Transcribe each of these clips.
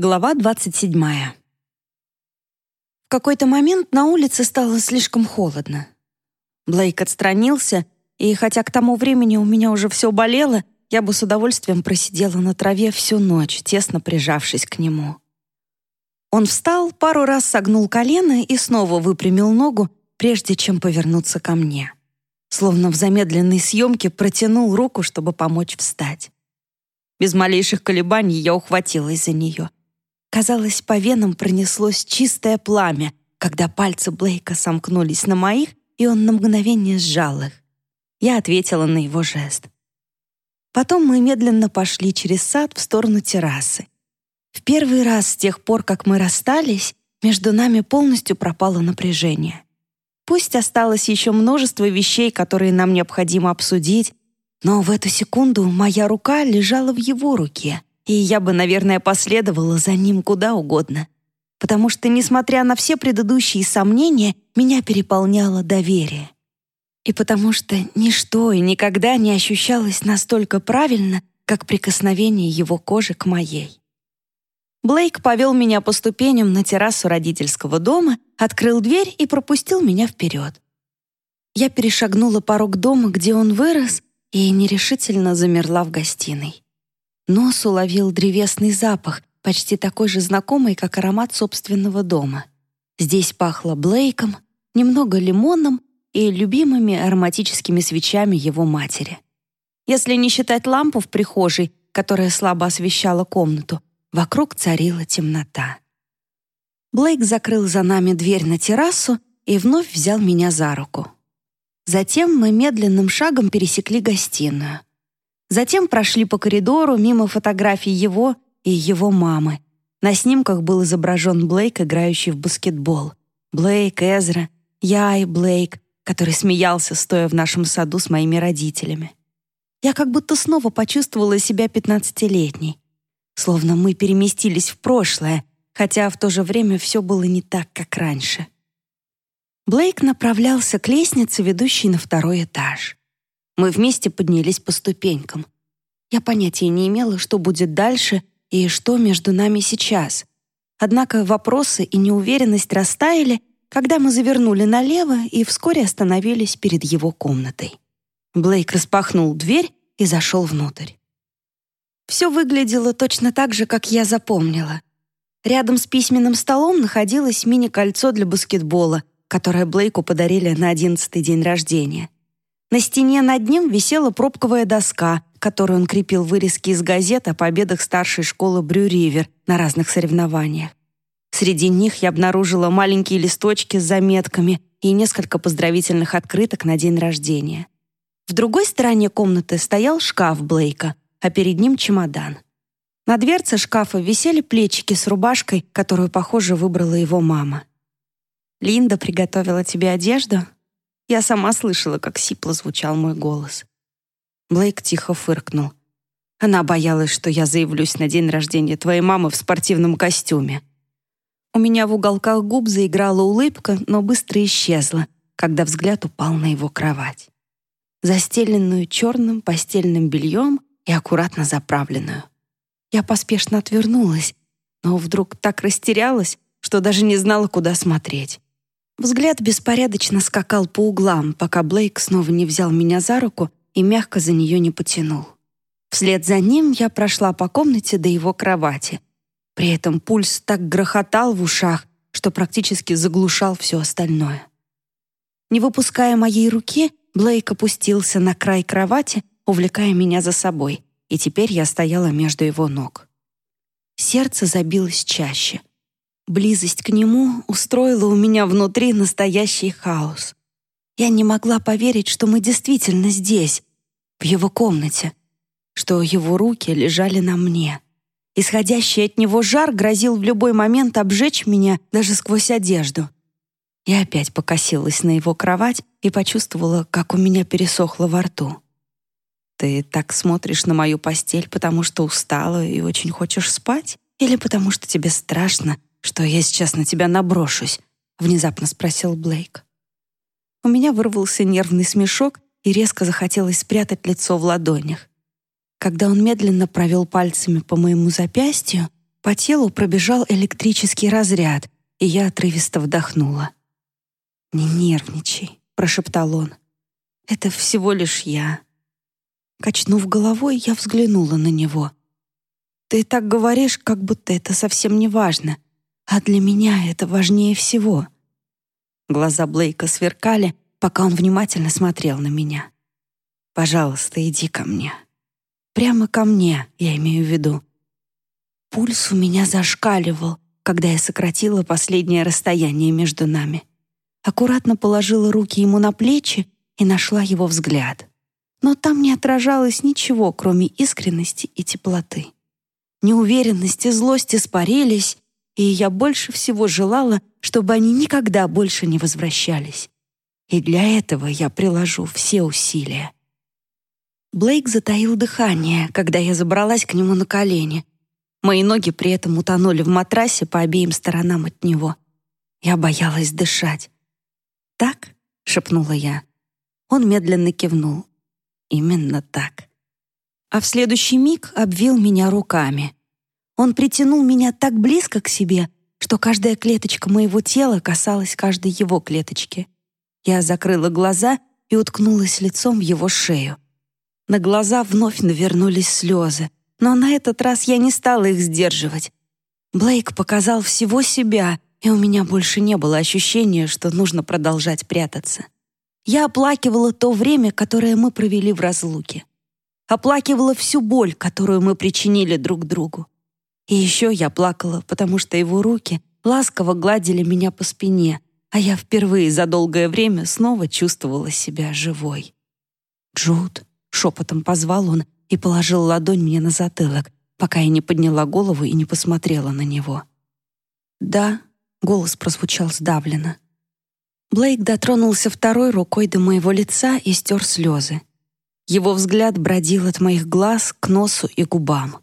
Глава 27. В какой-то момент на улице стало слишком холодно. Блейк отстранился, и хотя к тому времени у меня уже все болело, я бы с удовольствием просидела на траве всю ночь, тесно прижавшись к нему. Он встал, пару раз согнул колено и снова выпрямил ногу, прежде чем повернуться ко мне. Словно в замедленной съемке протянул руку, чтобы помочь встать. Без малейших колебаний я ухватилась за нее — Казалось, по венам пронеслось чистое пламя, когда пальцы Блейка сомкнулись на моих, и он на мгновение сжал их. Я ответила на его жест. Потом мы медленно пошли через сад в сторону террасы. В первый раз с тех пор, как мы расстались, между нами полностью пропало напряжение. Пусть осталось еще множество вещей, которые нам необходимо обсудить, но в эту секунду моя рука лежала в его руке, и я бы, наверное, последовала за ним куда угодно. Потому что, несмотря на все предыдущие сомнения, меня переполняло доверие. И потому что ничто и никогда не ощущалось настолько правильно, как прикосновение его кожи к моей. Блейк повел меня по ступеням на террасу родительского дома, открыл дверь и пропустил меня вперед. Я перешагнула порог дома, где он вырос, и нерешительно замерла в гостиной. Нос уловил древесный запах, почти такой же знакомый, как аромат собственного дома. Здесь пахло Блейком, немного лимоном и любимыми ароматическими свечами его матери. Если не считать лампу в прихожей, которая слабо освещала комнату, вокруг царила темнота. Блейк закрыл за нами дверь на террасу и вновь взял меня за руку. Затем мы медленным шагом пересекли гостиную. Затем прошли по коридору мимо фотографий его и его мамы. На снимках был изображен Блейк, играющий в баскетбол. Блейк, Эзра, я и Блейк, который смеялся, стоя в нашем саду с моими родителями. Я как будто снова почувствовала себя пятнадцатилетней. Словно мы переместились в прошлое, хотя в то же время все было не так, как раньше. Блейк направлялся к лестнице, ведущей на второй этаж. Мы вместе поднялись по ступенькам. Я понятия не имела, что будет дальше и что между нами сейчас. Однако вопросы и неуверенность растаяли, когда мы завернули налево и вскоре остановились перед его комнатой. Блейк распахнул дверь и зашел внутрь. Все выглядело точно так же, как я запомнила. Рядом с письменным столом находилось мини-кольцо для баскетбола, которое Блейку подарили на одиннадцатый день рождения. На стене над ним висела пробковая доска, которую он крепил вырезки из газет о победах старшей школы Брю-Ривер на разных соревнованиях. Среди них я обнаружила маленькие листочки с заметками и несколько поздравительных открыток на день рождения. В другой стороне комнаты стоял шкаф Блейка, а перед ним чемодан. На дверце шкафа висели плечики с рубашкой, которую, похоже, выбрала его мама. «Линда приготовила тебе одежду?» Я сама слышала, как сипло звучал мой голос. Блейк тихо фыркнул. Она боялась, что я заявлюсь на день рождения твоей мамы в спортивном костюме. У меня в уголках губ заиграла улыбка, но быстро исчезла, когда взгляд упал на его кровать. Застеленную черным постельным бельем и аккуратно заправленную. Я поспешно отвернулась, но вдруг так растерялась, что даже не знала, куда смотреть. Взгляд беспорядочно скакал по углам, пока Блейк снова не взял меня за руку и мягко за нее не потянул. Вслед за ним я прошла по комнате до его кровати. При этом пульс так грохотал в ушах, что практически заглушал все остальное. Не выпуская моей руки, Блейк опустился на край кровати, увлекая меня за собой, и теперь я стояла между его ног. Сердце забилось чаще. Близость к нему устроила у меня внутри настоящий хаос. Я не могла поверить, что мы действительно здесь, в его комнате, что его руки лежали на мне. Исходящий от него жар грозил в любой момент обжечь меня даже сквозь одежду. Я опять покосилась на его кровать и почувствовала, как у меня пересохло во рту. «Ты так смотришь на мою постель, потому что устала и очень хочешь спать? Или потому что тебе страшно, что я сейчас на тебя наброшусь?» — внезапно спросил Блейк. У меня вырвался нервный смешок и резко захотелось спрятать лицо в ладонях. Когда он медленно провел пальцами по моему запястью, По телу пробежал электрический разряд, и я отрывисто вдохнула. «Не нервничай», — прошептал он. «Это всего лишь я». Качнув головой, я взглянула на него. «Ты так говоришь, как будто это совсем не важно, а для меня это важнее всего». Глаза Блейка сверкали, пока он внимательно смотрел на меня. «Пожалуйста, иди ко мне». Прямо ко мне, я имею в виду. Пульс у меня зашкаливал, когда я сократила последнее расстояние между нами. Аккуратно положила руки ему на плечи и нашла его взгляд. Но там не отражалось ничего, кроме искренности и теплоты. Неуверенность и злость испарились, и я больше всего желала, чтобы они никогда больше не возвращались. И для этого я приложу все усилия. Блейк затаил дыхание, когда я забралась к нему на колени, Мои ноги при этом утонули в матрасе по обеим сторонам от него. Я боялась дышать. «Так?» — шепнула я. Он медленно кивнул. «Именно так». А в следующий миг обвил меня руками. Он притянул меня так близко к себе, что каждая клеточка моего тела касалась каждой его клеточки. Я закрыла глаза и уткнулась лицом в его шею. На глаза вновь навернулись слезы, но на этот раз я не стала их сдерживать. Блейк показал всего себя, и у меня больше не было ощущения, что нужно продолжать прятаться. Я оплакивала то время, которое мы провели в разлуке. Оплакивала всю боль, которую мы причинили друг другу. И еще я плакала, потому что его руки ласково гладили меня по спине, а я впервые за долгое время снова чувствовала себя живой. «Джуд», — шепотом позвал он, и положил ладонь мне на затылок, пока я не подняла голову и не посмотрела на него. «Да», — голос прозвучал сдавленно. Блейк дотронулся второй рукой до моего лица и стер слезы. Его взгляд бродил от моих глаз к носу и губам.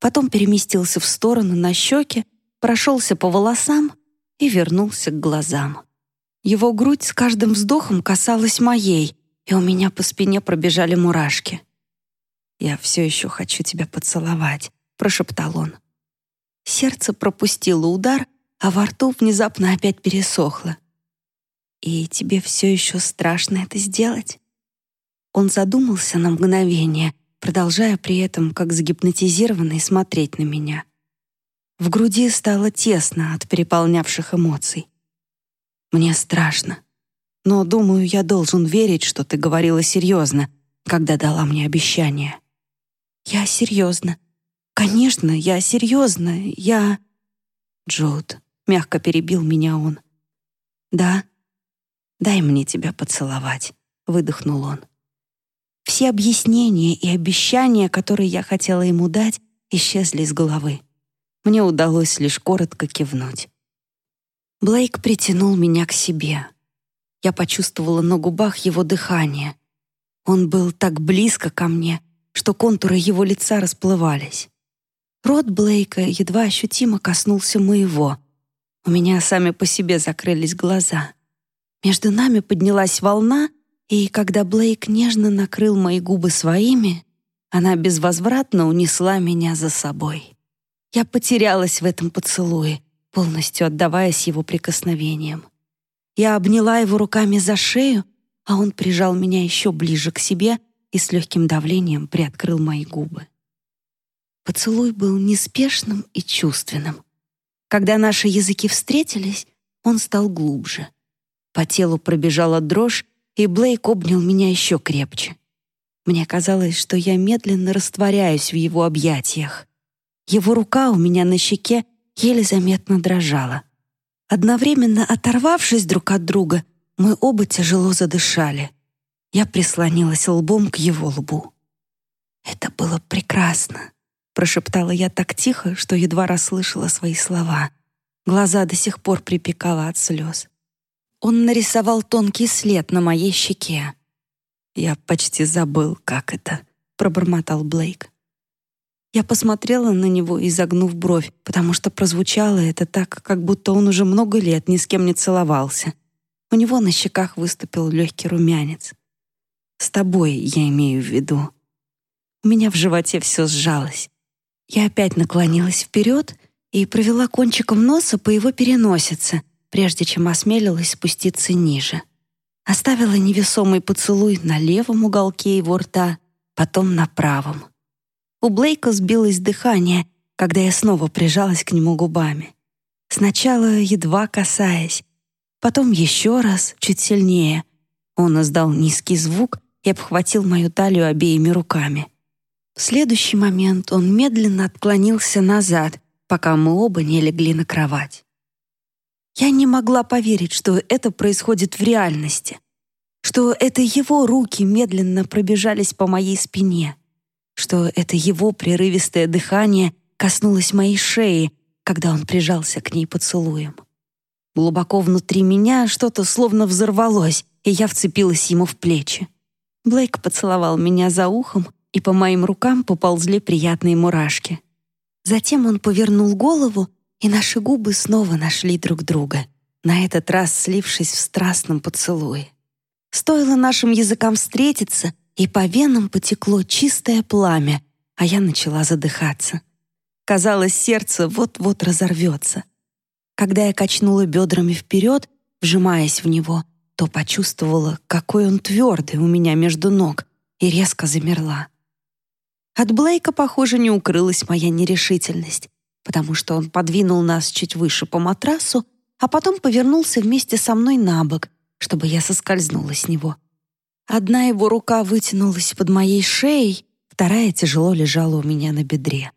Потом переместился в сторону на щеки, прошелся по волосам и вернулся к глазам. Его грудь с каждым вздохом касалась моей, и у меня по спине пробежали мурашки. «Я все еще хочу тебя поцеловать», — прошептал он. Сердце пропустило удар, а во рту внезапно опять пересохло. «И тебе все еще страшно это сделать?» Он задумался на мгновение, продолжая при этом, как загипнотизированный, смотреть на меня. В груди стало тесно от переполнявших эмоций. «Мне страшно. Но, думаю, я должен верить, что ты говорила серьезно, когда дала мне обещание». «Я серьезно. Конечно, я серьезно. Я...» «Джуд», — мягко перебил меня он. «Да? Дай мне тебя поцеловать», — выдохнул он. Все объяснения и обещания, которые я хотела ему дать, исчезли из головы. Мне удалось лишь коротко кивнуть. Блейк притянул меня к себе. Я почувствовала на губах его дыхание. Он был так близко ко мне, что контуры его лица расплывались. Рот Блейка едва ощутимо коснулся моего. У меня сами по себе закрылись глаза. Между нами поднялась волна, и когда Блейк нежно накрыл мои губы своими, она безвозвратно унесла меня за собой. Я потерялась в этом поцелуе, полностью отдаваясь его прикосновениям. Я обняла его руками за шею, а он прижал меня еще ближе к себе и с легким давлением приоткрыл мои губы. Поцелуй был неспешным и чувственным. Когда наши языки встретились, он стал глубже. По телу пробежала дрожь, и Блейк обнял меня еще крепче. Мне казалось, что я медленно растворяюсь в его объятиях. Его рука у меня на щеке еле заметно дрожала. Одновременно оторвавшись друг от друга, мы оба тяжело задышали — я прислонилась лбом к его лбу. «Это было прекрасно», — прошептала я так тихо, что едва расслышала свои слова. Глаза до сих пор припекало от слез. Он нарисовал тонкий след на моей щеке. «Я почти забыл, как это», — пробормотал Блейк. Я посмотрела на него, изогнув бровь, потому что прозвучало это так, как будто он уже много лет ни с кем не целовался. У него на щеках выступил легкий румянец. С тобой я имею в виду. У меня в животе все сжалось. Я опять наклонилась вперед и провела кончиком носа по его переносице, прежде чем осмелилась спуститься ниже. Оставила невесомый поцелуй на левом уголке его рта, потом на правом. У Блейка сбилось дыхание, когда я снова прижалась к нему губами. Сначала едва касаясь, потом еще раз, чуть сильнее. Он издал низкий звук и обхватил мою талию обеими руками. В следующий момент он медленно отклонился назад, пока мы оба не легли на кровать. Я не могла поверить, что это происходит в реальности, что это его руки медленно пробежались по моей спине, что это его прерывистое дыхание коснулось моей шеи, когда он прижался к ней поцелуем. Глубоко внутри меня что-то словно взорвалось, и я вцепилась ему в плечи. Блейк поцеловал меня за ухом, и по моим рукам поползли приятные мурашки. Затем он повернул голову, и наши губы снова нашли друг друга, на этот раз слившись в страстном поцелуе. Стоило нашим языкам встретиться, и по венам потекло чистое пламя, а я начала задыхаться. Казалось, сердце вот-вот разорвется. Когда я качнула бедрами вперед, вжимаясь в него, то почувствовала, какой он твердый у меня между ног, и резко замерла. От Блейка, похоже, не укрылась моя нерешительность, потому что он подвинул нас чуть выше по матрасу, а потом повернулся вместе со мной на бок, чтобы я соскользнула с него. Одна его рука вытянулась под моей шеей, вторая тяжело лежала у меня на бедре.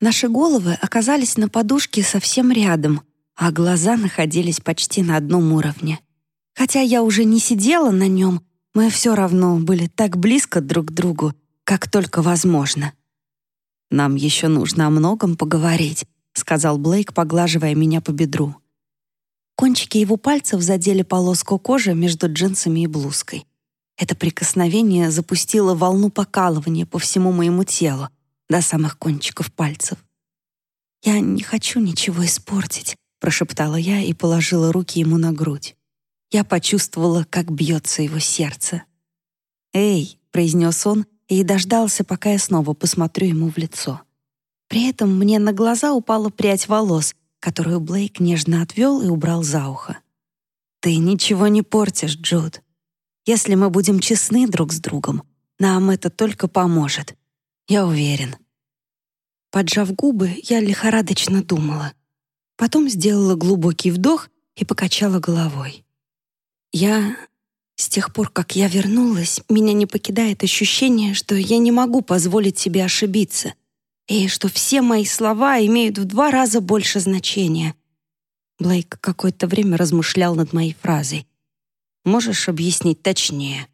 Наши головы оказались на подушке совсем рядом, а глаза находились почти на одном уровне. Хотя я уже не сидела на нем, мы все равно были так близко друг к другу, как только возможно. «Нам еще нужно о многом поговорить», — сказал Блейк, поглаживая меня по бедру. Кончики его пальцев задели полоску кожи между джинсами и блузкой. Это прикосновение запустило волну покалывания по всему моему телу, до самых кончиков пальцев. «Я не хочу ничего испортить», — прошептала я и положила руки ему на грудь. Я почувствовала, как бьется его сердце. «Эй», — произнес он, и дождался, пока я снова посмотрю ему в лицо. При этом мне на глаза упала прядь волос, которую Блейк нежно отвел и убрал за ухо. «Ты ничего не портишь, Джуд. Если мы будем честны друг с другом, нам это только поможет. Я уверен». Поджав губы, я лихорадочно думала. Потом сделала глубокий вдох и покачала головой. Я с тех пор, как я вернулась, меня не покидает ощущение, что я не могу позволить себе ошибиться, и что все мои слова имеют в два раза больше значения. Блейк какое-то время размышлял над моей фразой. «Можешь объяснить точнее?»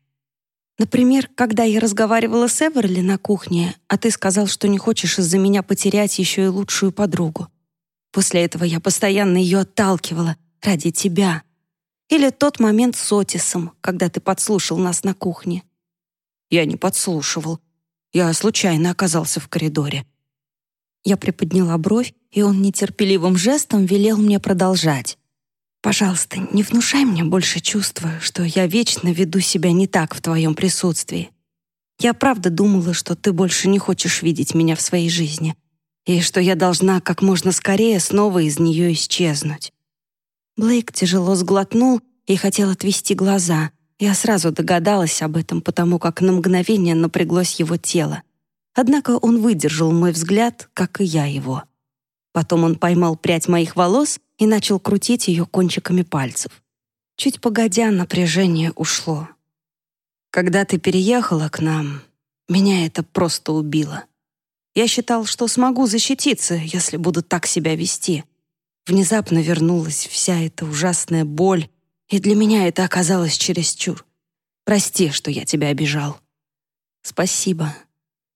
Например, когда я разговаривала с Эверли на кухне, а ты сказал, что не хочешь из-за меня потерять еще и лучшую подругу. После этого я постоянно ее отталкивала ради тебя, или тот момент с Отисом, когда ты подслушал нас на кухне. Я не подслушивал. Я случайно оказался в коридоре. Я приподняла бровь, и он нетерпеливым жестом велел мне продолжать. «Пожалуйста, не внушай мне больше чувства, что я вечно веду себя не так в твоем присутствии. Я правда думала, что ты больше не хочешь видеть меня в своей жизни, и что я должна как можно скорее снова из нее исчезнуть. Блейк тяжело сглотнул и хотел отвести глаза. Я сразу догадалась об этом, потому как на мгновение напряглось его тело. Однако он выдержал мой взгляд, как и я его. Потом он поймал прядь моих волос и начал крутить ее кончиками пальцев. Чуть погодя, напряжение ушло. «Когда ты переехала к нам, меня это просто убило. Я считал, что смогу защититься, если буду так себя вести. Внезапно вернулась вся эта ужасная боль, и для меня это оказалось чересчур. Прости, что я тебя обижал. Спасибо.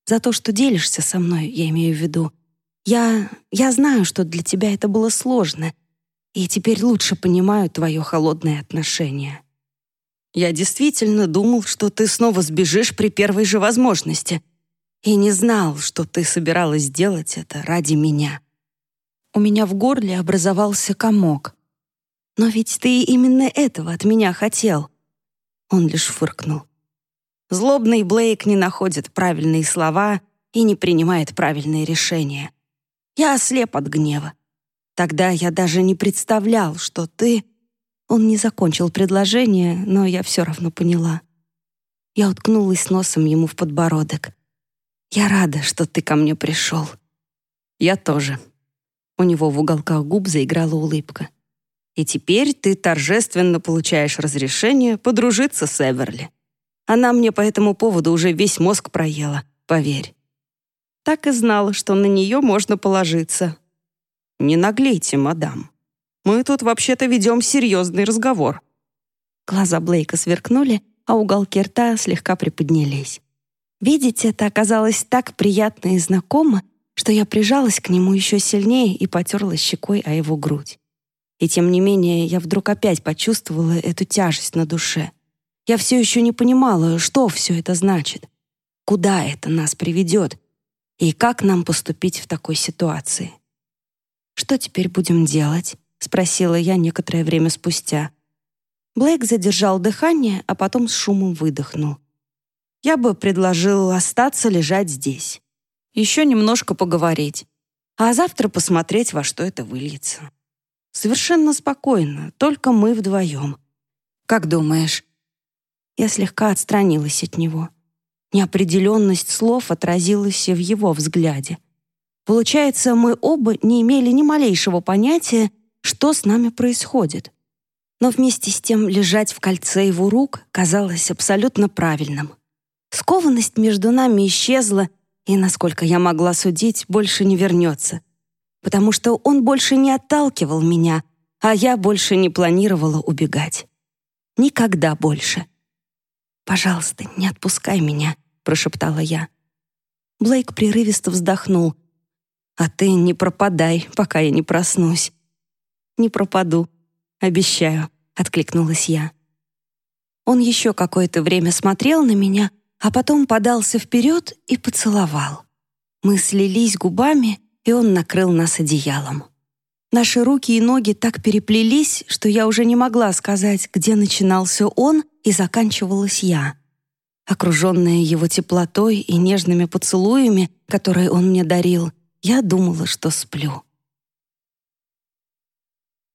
За то, что делишься со мной, я имею в виду. Я... я знаю, что для тебя это было сложно, и теперь лучше понимаю твое холодное отношение. Я действительно думал, что ты снова сбежишь при первой же возможности, и не знал, что ты собиралась сделать это ради меня. У меня в горле образовался комок. «Но ведь ты именно этого от меня хотел». Он лишь фыркнул. Злобный Блейк не находит правильные слова и не принимает правильные решения. Я ослеп от гнева. Тогда я даже не представлял, что ты...» Он не закончил предложение, но я все равно поняла. Я уткнулась носом ему в подбородок. «Я рада, что ты ко мне пришел». «Я тоже». У него в уголках губ заиграла улыбка. «И теперь ты торжественно получаешь разрешение подружиться с Эверли. Она мне по этому поводу уже весь мозг проела, поверь». Так и знала, что на нее можно положиться. «Не наглейте, мадам. Мы тут вообще-то ведем серьезный разговор». Глаза Блейка сверкнули, а уголки рта слегка приподнялись. Видеть это оказалось так приятно и знакомо, что я прижалась к нему еще сильнее и потерлась щекой о его грудь. И тем не менее я вдруг опять почувствовала эту тяжесть на душе. Я все еще не понимала, что все это значит, куда это нас приведет и как нам поступить в такой ситуации. «Что теперь будем делать?» — спросила я некоторое время спустя. Блейк задержал дыхание, а потом с шумом выдохнул. «Я бы предложил остаться лежать здесь. Еще немножко поговорить. А завтра посмотреть, во что это выльется. Совершенно спокойно, только мы вдвоем. Как думаешь?» Я слегка отстранилась от него. Неопределенность слов отразилась в его взгляде. Получается, мы оба не имели ни малейшего понятия, что с нами происходит но вместе с тем лежать в кольце его рук казалось абсолютно правильным. Скованность между нами исчезла, и, насколько я могла судить, больше не вернется, потому что он больше не отталкивал меня, а я больше не планировала убегать. Никогда больше. «Пожалуйста, не отпускай меня», — прошептала я. Блейк прерывисто вздохнул. «А ты не пропадай, пока я не проснусь». «Не пропаду», «Обещаю», — откликнулась я. Он еще какое-то время смотрел на меня, а потом подался вперед и поцеловал. Мы слились губами, и он накрыл нас одеялом. Наши руки и ноги так переплелись, что я уже не могла сказать, где начинался он и заканчивалась я. Окруженная его теплотой и нежными поцелуями, которые он мне дарил, я думала, что сплю.